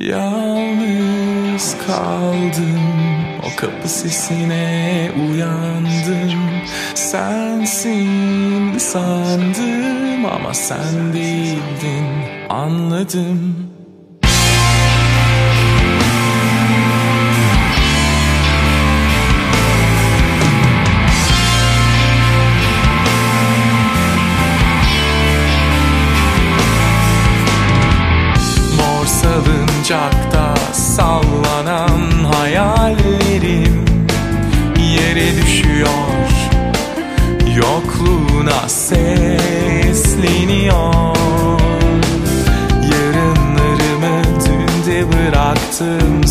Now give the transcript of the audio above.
Yalnız kaldım. O kapı sesine uyandım. Sensin sandım ama sen değildin. Anladım to